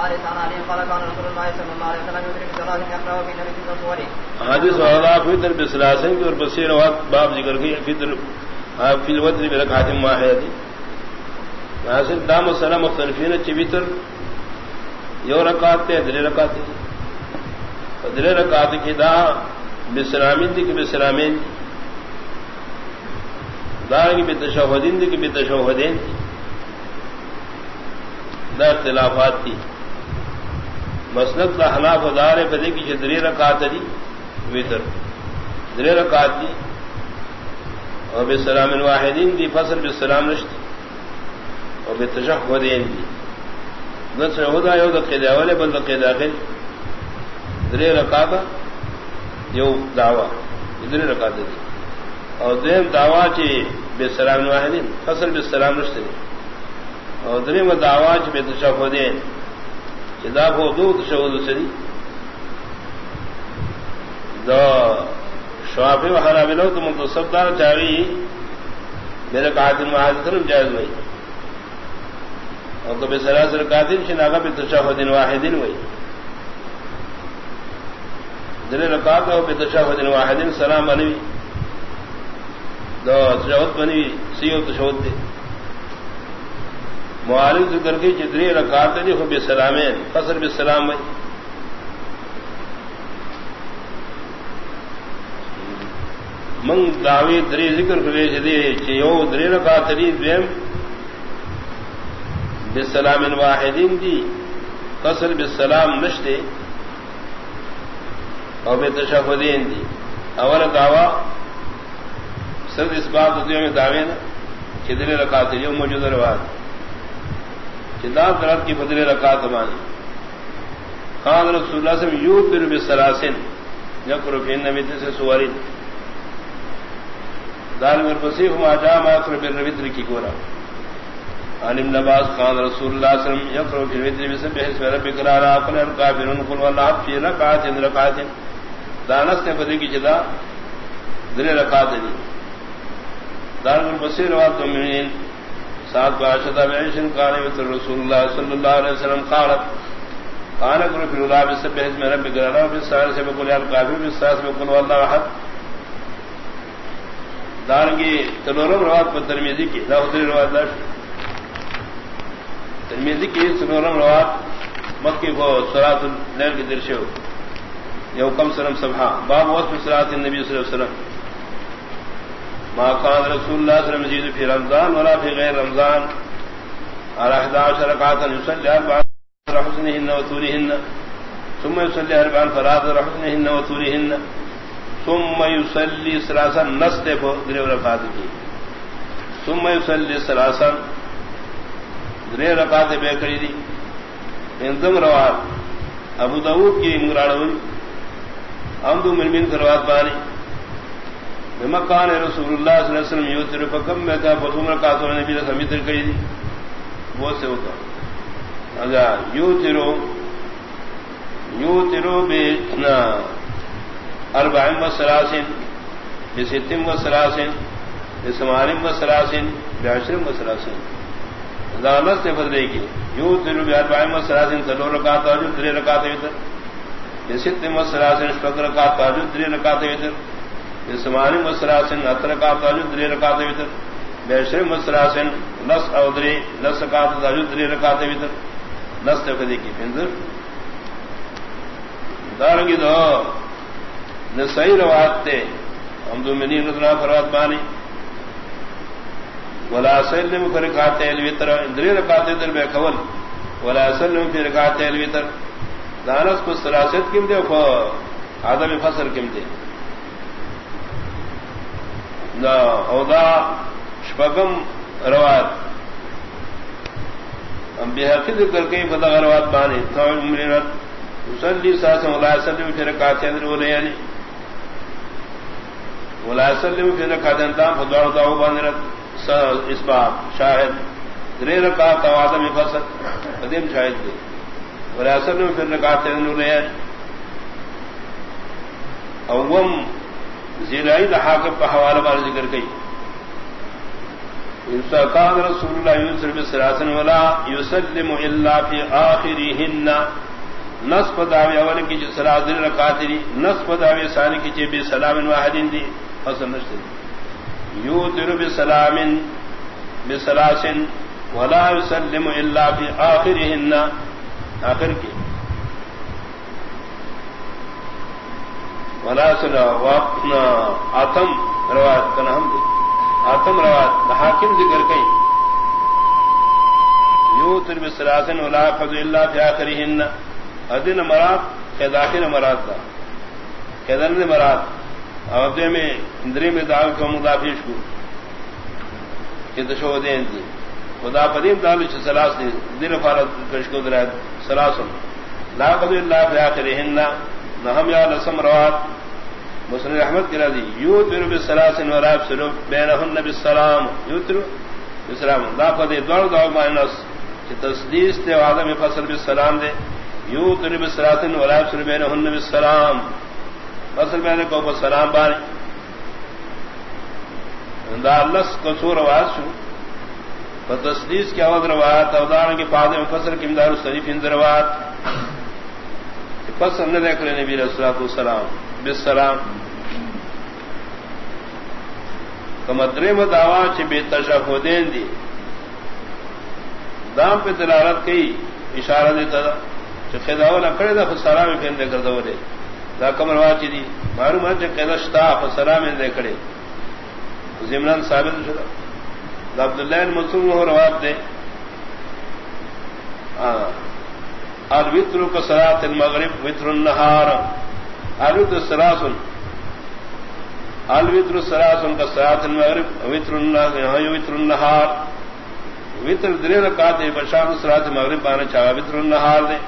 الحارث عن علي قال كان رسول الله صلى الله عليه وسلم يدرك يقرأ في نبي حدیث والا فطر بسلاسن کی اور بصیر وقت باب ذکر کی فطر فی الوتر برکعت واحدہ حاصل دام و سلام مختلفین چی یو رکعت تے دل رکعت دل رکعت کی دا بسلامین دی کی بسلامین دار کی بتشہدین دی کی بتشہدین دی۔ دا اختلافات تھی مسلک دا حناف دار بدے کی دری رکعت دی وطر دری رکعت دی اور بسلام الواحدین دی، فصل بسلام نشتی۔ اور بے بتشہدین دی۔ نہ شہدا یو دا قیدہ والے، بل دا قیدہ خیل دری رکعت یو دعوی۔ دری رکعت دی۔ اور دیم دعوی چی بسلام الواحدین فصل بسلام نشتی دی۔ اور دری میں دعوات میں تشف دے چدا کو دو تشہد سری؟ دو شوافی و حراملو تو منتصب دار چاہیے میرے قاتل محاذر جائز ہوئی اور کبھی سراسر قاتل شناگا بھی تشہد واحدین ہوئی دل رکعت ہو بے تشہد واحدین سلام بنوی دو تشہد بنوی سیو تشہد دے. معالم ذکر کی جتنی رکعت دی ہو بے سلامین فصل بے سلام بھائی منگ دعوی دری ذکر کرے جدی چیو دری رکعت دی دویم۔ بے سلام واحدین دی فصل بے سلام نشتے۔ اور بے تشفدین دی۔ اول دعوی سرد اس بات میں دعوے نا چدری رکعت دی موجود روایت درد کی بدلے رکعت مانی خان رسول اللہ سے یو پھر بسلاسن. یقر فی نبی سے سوارین دار مر بصیف ما جا ما یقر بن نبی کی گورا. عالم نواز خان رسول اللہ صلی اللہ علیہ وسلم یقر فی نبی سے بحث رب قرار اپن الکافرون قل والله فی رکعت رکعت دانس نے بدی کی جدا دل رکعت دی. دار مر بصیر و تمین سات باشد بعشن قال رسول الله صلى الله عليه وسلم قالت، قال قل في الله بسبح اسم ربك الاعلى في السائر سے بقول القافی في الساس بقول والله احد۔ دارنگی تنورم روات پر ترمیزی کی، لا حضر روات لاش ترمیزی کی تنورم روات مکی کو صلاة اللیل کی درشے ہو۔ یو کم سلم سبحا باب وصف صلاة النبی صلی اللہ علیہ وسلم۔ ما كان رسول الله صلى الله عليه وسلم في رمضان ولا في غير رمضان. على 11 ركعة يصلي أربعة رحسنهن وطولهن. ثم يصلي أربعا فراد رحسنهن وطولهن. ثم يصلي سلاسا نصف دريو ركعات کی ثم يصلي سلاسا دريو ركعات بے کری دی. اندم روات ابو داود کی مراڑوئی. امدو مرمین کروات بانی. مکان رسول اللہ صلی اللہ علیہ وسلم یوتر پکم میں تھا بسوم رکعت نبی نے بھی سمیتر کری دی۔ وہ سے ہوتا۔ اگر یوترو یوترو بے اربعین و سراسن بستم و سراسن بسمانم و سراسن بعشرم و سراسن دانت سے بدلے گی یو ترو بے اربعین و سراسن تلو رکعت واجب تری رکعت ویتر بستم و سراسن شپک رکعت واجب تری رکعت ویتر سمانی مسراسن اتر کا تاجد دری رکاتے ویتر. بیشر مسراسن نس اودری نس کا تاجد دری رکاتے ویتر. نس تفدی کی؟ پندر دارنگی دو، نسائی روایت تے، ہم دو منی رضنا فرات بانی. ولا سلم فی رکعت الوتر دری رکعت در بے قول ولا سلم فی رکعت الوتر دانس کو سراست کم دے کو آدم فصل کم دے. اودا شپگم روایت. ہم بے حقی ذکر کے بدا روات بانے مسلی ساس ولا سلم پھر کاتے اندر وہ نہیں یعنی ولا سلم پھر کاتے انتام خدا ہوتا ہو بانے رت اس بات شاہد رے رکا تو آدم فصل. قدیم شاہد دے ولا سلم پھر کاتے اندر وہ نہیں یعنی. اوم زیرائی دا حاکم پہ حوالہ بار ذکر گئی كان رسول الله يسر بسراسن ولا يسلم إلا في آخرهن نصف دعوی اول کی جو سلاس دن رکاتی دی، نصف دعوی ثانی کی چی بی سلام واحدین دی حسن نشتے دی۔ یوتر بسلام بسلاسن ولا يسلم إلا في آخرهن آخر کی۔ ولا سلا وقنا آتم روایت کنہم دی آتم روایت حاکم ذکر کئی یوتر بسلاسن ولا فضل اللہ فی آخرهن۔ ادن مراد خیداخر مراد تھا خیدر نے مراد۔ عہدے میں اندری میں دال کو مدافع کو کہ دشو دین تھی خدا پدیم دال سلاس نے دل فارت کش کو درا سلاسن۔ لا قد اللہ فی آخرہن نہم یا لسم روات مسلم احمد کی رضی یو تر بسلاسن و راب سلو بینہن بالسلام۔ یو تر بسلام لا قد دوڑ دو مائنس کہ تصدیس تے آدم فصل بالسلام دے۔ یو تر بسلاسن و راب سلو بینہن بالسلام۔ فصل میں کو سلام بانی۔ دا لس کسور آواز شو۔ تصدیس کی اوت روایت اودان کے پادے میں فصل کی امدار شریف اند روایت۔ فصل نہ دیکھ لے نبی رسول اللہ السلام بالسلام۔ کمدرے میں دعوا چ بے تشہدین دی دام پہ دلالت کی اشارہ دیتا تھا کہ خداو نہ کرے دا سلام پھر دے کر دو دا کمر واچی دی معلوم ہے کہ قدشتا فسلام دے کڑے زمنان ثابت شدہ عبد اللہ منصور ہو رواب دے الوتر کا سرات المغرب وطر النہار الوتر سراسن الوتر سراسن کا سرات المغرب وطر ہاں، وطر النہار۔ وطر درے رکعت بشار سرات مغرب آنا چاہا، وطر النہار دے۔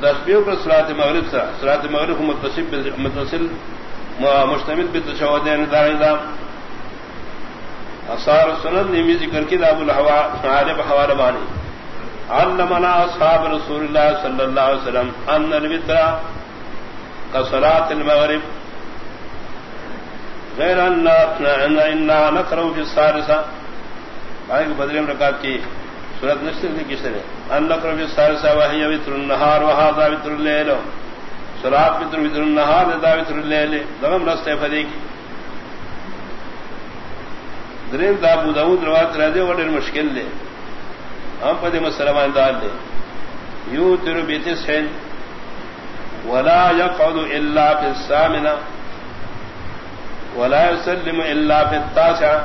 دسبیوں پر سرات مغرب سرا سرات مغرب متصل متصل مشتمل بتشہدین دار نظام اثار سنن نیمی ذکر کی داب الحوا عالب حوال بانی علمنا اصحاب رسول اللہ صلی اللہ علیہ وسلم ان الوتر كصلاة المغرب۔ غیر ان انا نقرأ في آئے کہ بدریم رکعت کی صورت نشتر تھی کس نے ان نقرأ في الثالثة وهي وتر النهار وهذا وتر الليل. صلاة وتر وتر النهار ذا وتر الليل. دغم رستے فدی کی. دریم دا ابو داود روایت را دے وڈر مشکل دے. ہم پدے مسلمان دار دے. یو تر بیتس ہیں ولا يقعد الا في الثامنه ولا يسلم الا في التاسعه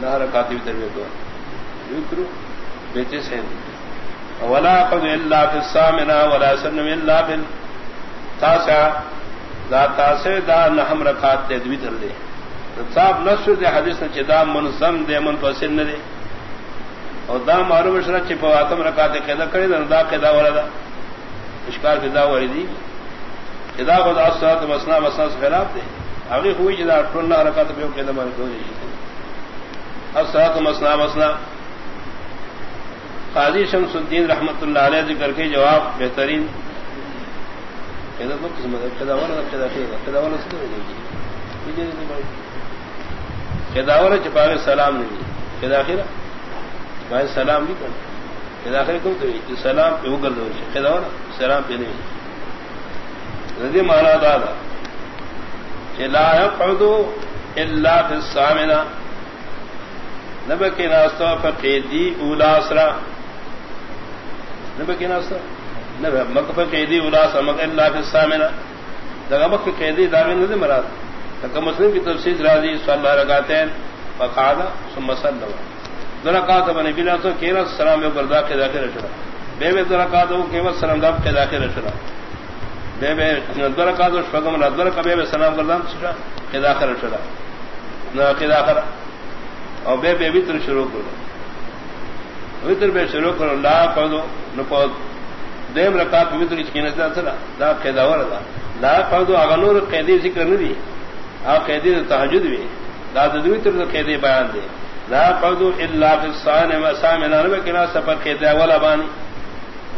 لا رکعتی تربیت یو تر بیتس ہیں. ولا يقعد الا في الثامنه ولا يسلم الا في التاسعه ذات تاسع دا نحم رکعت تے دوی تر دے. صاحب نصر دے، حدیث نے چدا منظم دے من فصل نہ دے. اور دا معلوم شرع چ پواتم رکعت قیدا کرے، دا قیدا ولا دا. اشکار قیدا وری دی اذا قد اصلات مسنا مسنا سے خلاف دے۔ اگے ہوئی جدا ٹھن رکعت پہ قیدا مار کو دی جی۔ اصلات مسنا مسنا قاضی شمس الدین رحمت اللہ علیہ ذکر کے جواب بہترین۔ قیدا جی چپاوے سلام نہیں۔ خداخر بھائی سلام نہیں کرنا خداخر کم تو سلام پہ وہ گل خداور سلام پہ نہیں۔ ندی مانا دادا لا يقعد الا في السامنه نبکی ناستا فقیدی اولا اسرا نبکی ناستا؟ نبی، مکہ فقیدی اولا اسرا مکہ اللہ فی السامنہ. دگا مکہ قیدی داوین ندی مراد. مسلم کی تفصیل راضی، صلی اللہ رکھاتے ہیں فقادا ثم سلم درکات بنے بنا تو کینا سلام میں کے داخل رچنا بے بے درکات وہ کیمت سلام داب کے داخل رچنا بے بے درکات شگم نہ در کبے بے سلام کردام سٹا کے داخل رچنا نہ کے داخل اور بے بے وتر شروع کرو۔ وتر بے شروع کرو، لا کر دو نہ دیم رکعت وتر کی نہ تھا، دا کے داور دا۔ لا کر دو اغنور قیدی ذکر نہیں دی۔ آپ قیدی تحجد بھی لا تدوی تر قیدی بیان دے لا قدو الا فی الصان و سامنا نبا کنا سفر قیدی اولا بانی۔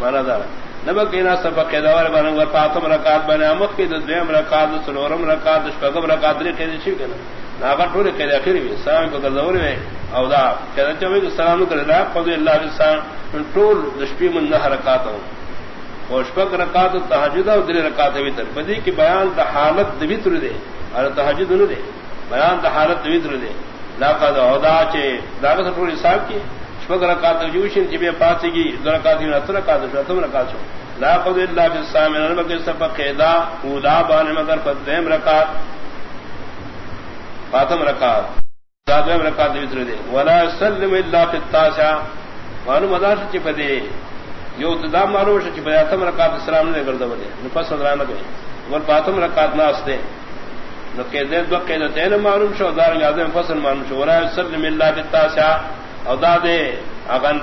مانا دارا نبا کنا سفر قیدی اولا بانی پاتم رکات بانی امت کی دویم رکات سلورم رکات شپگم رکات لی قیدی شیو کنا ناغا ٹولے کہ اخر بھی سلام کو گزور میں او دا کہ چوي کہ سلام کر اللہ قضی اللہ بالسلام ٹول دشپی من نہ حرکات ہوں۔ اور شپک رکعات تہجد اور دل رکعات وتر بدی کی بیان دا حالت وتر دے، اور تہجد نہ دے۔ بیان دا حالت وتر دے۔ لا قضا او دا چے دا ٹول حساب کی۔ شپک رکعات جوشن جبے پاسی گی کی رکعات نہ تر رکعات شتم رکعات لا قضی اللہ بالسلام نہ کہ سبق قیدا اولا بان مگر فتم رکعات فاطم رکعت ساتویں رکعت وتر دے ولا سلم الا فی التاسع معلوم مدار چ پدے یو تدا معلوم چ پدے اتم رکعت اسلام نے کر دے نفس دران گئے ور فاطم رکعت ناس دے نو کہ دے دو کہ دے معلوم شو دار یاد فصل معلوم شو ولا سلم الا فی التاسع او دا دے اگن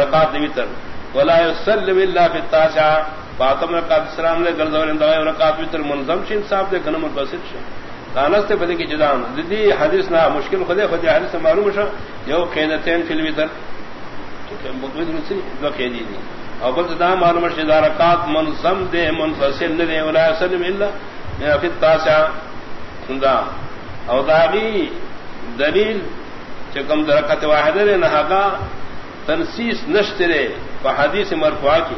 رکعت وتر ولا سلم الا فی التاسع. فاطم رکعت اسلام نے کر دے رکعت وتر منظم شین صاحب دے کنم بسط شو دانست پدی کی جدان دی حدیث نہ مشکل خدے خدے حدیث معلوم شو. یو قیدتین فی الوتر مقبل رسی، دو قیدی دی. او بل دا معلوم شو رکعات منظم دے، منفصل دے. ولا سلم الا فی التاسع. دا. او داغی دلیل چکم درکت واحد نے نہا تنسیس نشترے حدیث مرفوع کی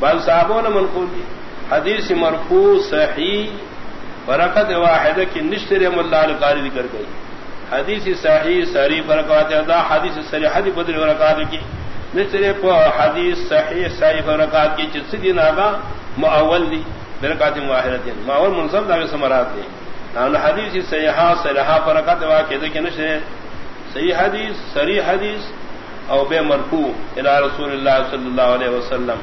بعض صحابوں نے منقول کی حدیث مرفوع صحیح برکت واحد کی نشتر ملا القاری ذکر گئی حدیث صحیح سری برکات ادا حدیث سری حدی بدر برکات کی نشتر حدیث صحیح سری برکات کی جس دن آگا معول دی برکات واحد دن معول منصب دا سمرات دی حدیث سیحا سریحا برکات واقع کی نشتر صحیح حدیث سری حدیث او بے مرفوع الى رسول اللہ صلی اللہ علیہ وسلم۔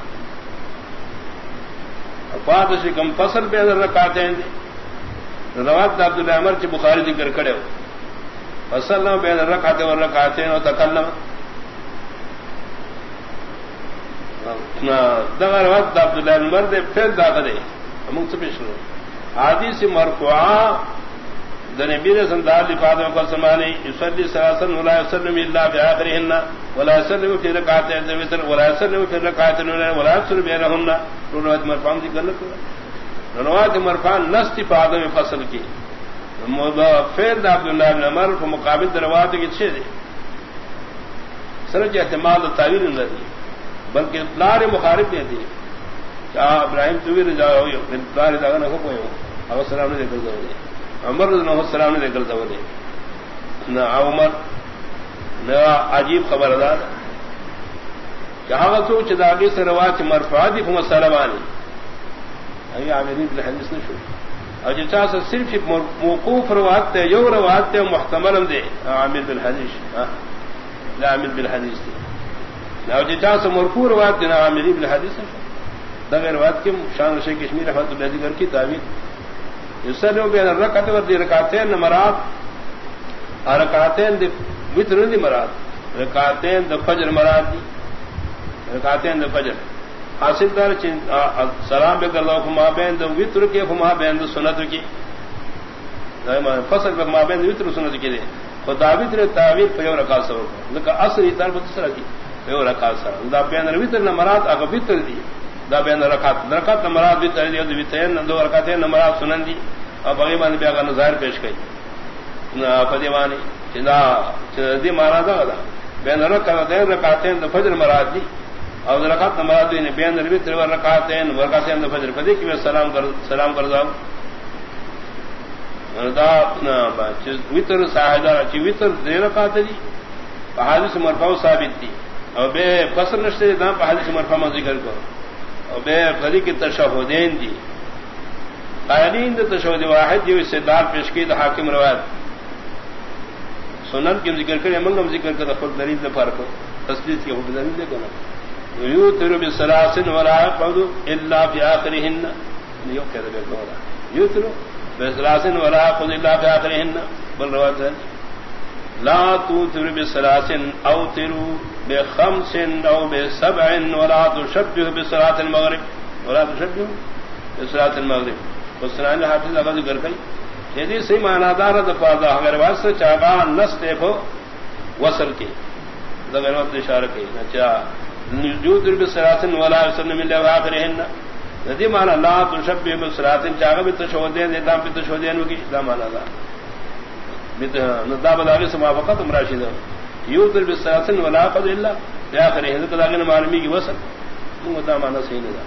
فاتش کم فصل پہ رکھاتے ہیں۔ روات عبد الله عمر چې بخاری ذکر کرے کړو اصل نو بین رکعت و رکعتین او تکلم۔ نا دغه روات عبد الله عمر دې پھر دا غدې موږ څه پېښو حدیث مرفوعه د نبی رسول الله علیه فاطمه کو سمانی، یصلی سلاسن ولا یسلم الا فی اخرهن ولا یسلم فی رکعتین ذکر ولا یسلم فی رکعات رکعتین ولا یسلم بینهن روایت مرفوع ذکر کړو روایت مرفان نستی پا آدم فصل کی۔ فیل عبداللہ بن عمر کو مقابل دروات کی چھ دے۔ سرچ احتمال و تعویر نہ دی، بلکہ اطلاع مخارب نے دی۔ کیا ابراہیم تو بھی تویر جاؤ اطلاع داغا نہ ہو کوئی ہو۔ اب السلام نے دیکھ دے عمر نہ السلام نے دیکھ دے نہ عمر، نہ عجیب خبردار۔ جہاں تو چداگی سے روات مرفا دی فم سلمانی عامرین بن حدیث نشو او چې چا سره صرف موقوف روایت ته یو روایت ته محتمل هم دی عامر بن حدیث ہاں۔ لا عامر بن حدیث دی او چې چا سره مرفوع روایت دی عامر بن حدیث نشو دا روایت کې شان شیخ کشمیر رحمت الله ذکر کی تعبیر یسلم بین الرکعت و دی رکعتین مراد رکعتین دی وتر دی مراد رکعتین د فجر مراد دی رکعتین د فجر۔ حاصل دار چن سلام بے کر لو فما بین دو وطر کے فما بین دو سنت کی فصل بک ما بین وطر سنت کی دے۔ خدا وطر تعویر پیو رکھا سو لکا اصل اتار بتسرا کی پیو رکھا سا دا بین وطر نہ مراد اگر وطر دی۔ دا بین رکعت. رکعت نہ مراد وطر دی دو وطر دو رکعتیں نہ مراد سنن دی. اب اگے مان بیا کا ظاہر پیش کئی نہ فدیوانی چنا دی مانا دا بین رکعت رکعتیں دو فجر مراد دی. او رکعت نماز دی بیان نبی تر رکعتین ورکعتین دو فجر. پدی کہ سلام کر سلام کر داو دا، نا چیز وتر صاحب چی وتر دی رکعت دی حدیث مرفوع ثابت دی او بے فصل نشتے دا حدیث مرفوع ذکر کرو او بے فدی کی تشہدین دی قائلین دا تشہد واحد جو استدلال پیش کی دا حاکم روایت. سنن کی ذکر کرے منگم ذکر کر خود دلیل دے فرق تسلیت کی خود دلیل دے کنا یوتر بسلاسن ولا يقعد الا في اخرهن يوكل بالقول يوتر بسلاسن ولا يقعد الا في اخرهن بل رواه لا توتر بسلاسن او تروا بخمس او بسبع ولا تشبه بصلاه المغرب. ولا تشبه بصلاه المغرب. وسنان حافظ اگر ذکر کئی یدی صحیح معنی دار دفاع اگر واسطہ چاہا نس دیکھو وصل کی اگر وقت اشارہ کی اچھا نجود بسراتن ولا يسلم من اخرهن ندی مانا لا تشبه بسراتن چاغه به تشودین دام به تشودین وگی دا مانا دا. بداغی سے موافقت مراشد یو تر بسراسن ولا قد الا یا کرے ہند کداغی معلومی کی وصل. دا مانا صحیح نہیں دا.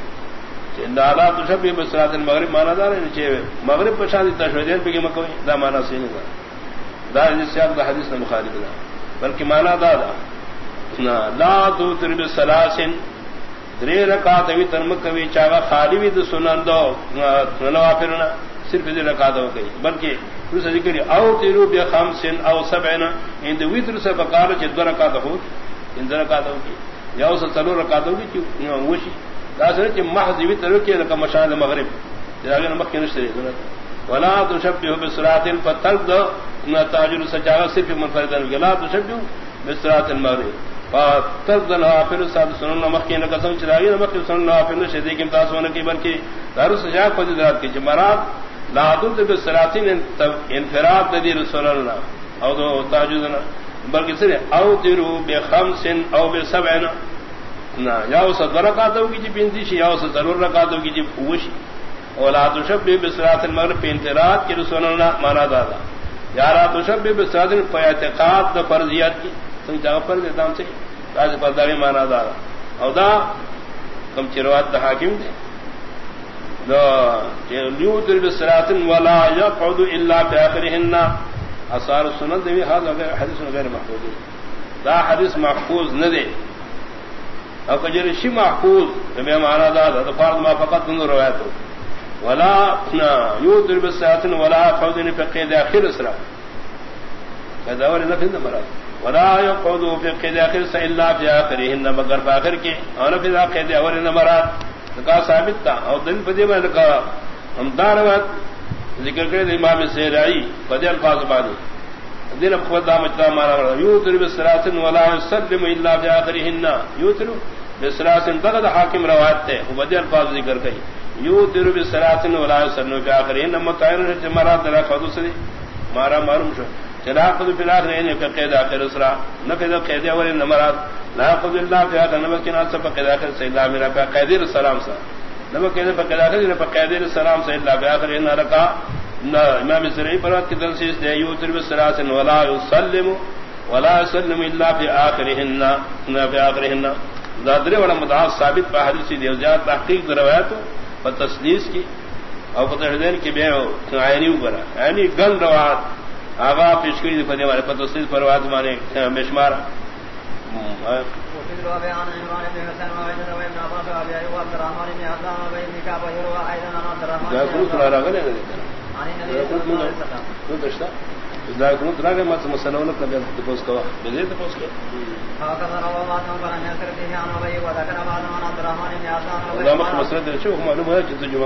دادا تو شب بسرات المغرب مانا دار نیچے مغرب پشادی تشہدین پہ مکوئی. دا مانا صحیح نہیں دا. دا جس سے دا حدیث نے مخالف دا. بلکہ مانا دا دا. لا تو تر بسراسن درے رکعت وی ترم کوي چاغه خالی وی د سنن دو نوافرنا صرف دې رکعت ہو گئی بلکہ دوس ذکر او تیرو بیا خمسن او سبعنا ان یعنی د ویتر سے بقال چې د رکعت ہو ان د رکعت ہو گئی یا اوس څلور رکعت ہو گئی چې وشي. دا سره محض ویتر کې لکه مشان مغرب. دا نه مخکې نشته ولا تشبه بصلاه الفتل نہ تاجر سجاغ صرف منفردن ولا تشبه بصلاه المغرب ترد نوافل ساد سنن نمک کی نقسم چراغی نمک سنن نوافل شدی کی امتاز ہونے کی بلکہ دار سجاق فضیلات کی جمرات لا حدود بالسلاطین انفراد ندی رسول اللہ. او دو تاجدنا بلکہ سر او تیرو بے خمس او بے سبعنا نا، یا اس درکاتو کی جی بنتی شی، یا اس ضرور رکاتو کی جی پوشی. اولا تشبہ بسرات المغرب پہ انفراد کی رسول اللہ مانا دادا. یا را تشبہ بسرات پہ اعتقاد دا فرضیات کی. سنگ جگہ پر دیتا ہم سے راج پرداری مانا دارا او دا کم چروات دا حاکم دے. دا لیو ولا یقعد الا باخرهن اثار سنت دے هذا غیر حدیث غیر محفوظ دا حدیث محفوظ نہ دے. او کجر شی محفوظ بے مانا دا دا فرض ما فقط نو روایت ولا یو در بسراتن ولا قعد فقید اخر اسرا کذا ور نہ فند مراد. ولا يقعد في قيد اخر الا في اخرهن مگر باخر کے، اور پھر قید اور نمرات کا ثابت تھا اور دن پدی میں کا ہم داروت ذکر کرے امام سے رائی پدی الفاظ بانی دین خدا مجتا مارا یو یوتر بسرات ولا يسلم الا في اخرهن یوتر بسرات دغد حاکم روایت تے. وہ بدی الفاظ ذکر کئی. یوتر بسرات ولا يسلم في اخرهن متعیر جمرات درا خدوس مارا معلوم شو. چلا خود فی الاخر یعنی کہ قید اخر اسرا نفذ قید اول نمرات لا خذ اللہ فی هذا نمکن اس پر قید اخر سے اللہ میرا پہ قید السلام سا. نمک قید قید اخر پر قید السلام سے اللہ باخر ان رکا امام سری پر کی تنسیس دے یو تر ولا يسلم. ولا يسلم الا في اخرهن نا في اخرهن ذاترے والا مدعا ثابت پہ حدیث دی زیادہ تحقیق روایت اور تسلیس کی اور فتح کی بے عینی اوپر عینی گن روایت آغا پیشکری دی فدی والے پتہ سید پروات مانے بشمار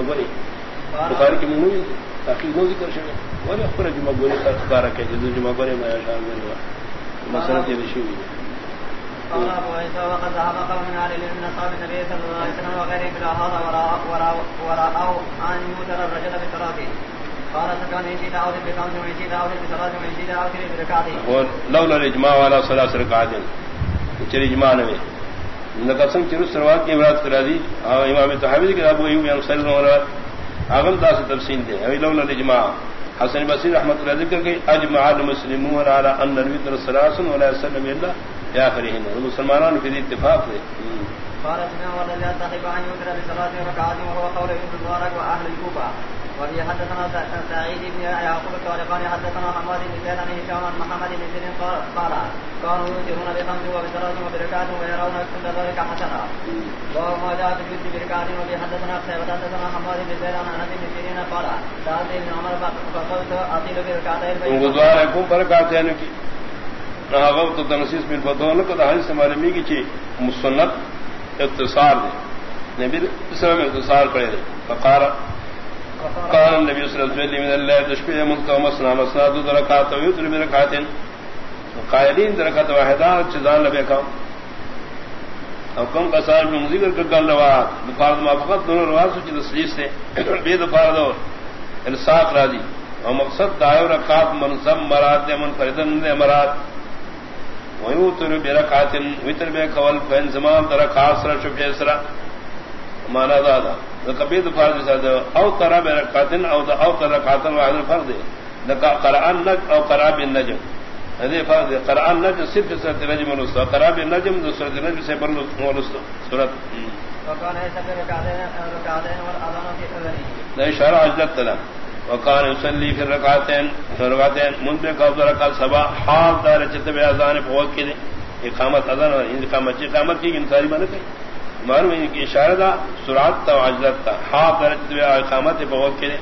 بنی بخاری کی منو تحقیق نو ذکر شوی. ولی اخبر جمعہ گوری کا کارا کہ جدو جمعہ گوری میں شان میں ہوا. مسئلہ تی رشی ہوئی قال ابو عيسى وقد ذهب قوم من اهل العلم نصاب النبي صلى الله عليه وسلم وغيره بلا هذا وراء ان يوتر الرجل بالصلاه قال سكان بخمس وان شئت اوتر بصلاه وان شئت اوتر بركعتين لولا الاجماع على ثلاث ركعات چلی اجماع نہ نقسم چرو سروات کی مراد کرا دی. امام تحاوی کے ابو ایوب یعنی اللہ علیہ وسلم اغم دا سے تفصیل دے۔ ابھی لولا الاجماع۔ حسن بصیر رحمت اللہ ذکر کہ اجمع المسلمون على ان الوتر ثلاث ولا يسلم الا يا اخرهم المسلمانان في اتفاق ہے قال ولا لا تحب ان يوتر بصلاه ركعات وهو قول ابن مبارك واهل الكوفه وفي حدثنا سعيد بن يعقوب الطارقاني حدثنا حماد بن زيد عن هشام عن محمد بن زيد قال كانوا يوترون بخمس وبثلاث وبركعت ويرون كل ذلك حسنا. وهو ما جاء في الوتر بركعت وفي حدثنا قتيبة، حدثنا حماد بن زيد عن انس بن سيرين قال سألت ابن عمر فقلت اطيل بركعتين وغزواركم بركعتين غوت تنسیس من فتون کو حدیث ہمارے می کی چی مسنت اختصار دے. نبی اسلام اختصار کرے فقار قال النبي صلى الله عليه وسلم من الله تشبيه ملك ومسنا مسنا دو دركات ويتر بركات. قائلين دركات واحدة چزان لبے کام او کم قصار میں ذکر کر گل روا. بفارد ما فقط دونوں رواز چ تسلیس سے بے دفارد اور. الساق راضی. اور مقصد دائر رکعات منظم مراد من فردن نے مراد ويوتر بركعات وتر بے قول فین زمان درکات سر شفیع سرا مانا دادا کبھی فرض او ترا میرا قاتل او او ترا قاتل واحد فرض قرآن نج او قراب النجم هذه فرض قرآن نج صرف سورة النجم ونسطة قراب النجم دو سورة النجم سے پر ونسطة سورة وكان يسبب ركعتين ركعتين والأذان في أذنه ده إشارة عجلت في الركعتين منذ قبض ركعت سبا حال دار چت بے اذان فوق کے اقامت اذان اقامت اقامت کی انساری بنے گئی معلوم ہے کہ اشارہ دا سرعت تا عجلت تا۔ حال دار چت اقامت کے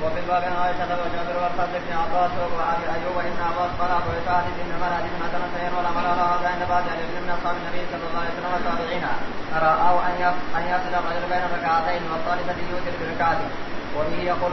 وفي الباب عن عائشة وجابر بن عباس عباس قال بن سير على هذا عند بعض العلم من النبي صلى الله عليه وسلم والتابعين الرجل بين يوتر بركعته وبه يقول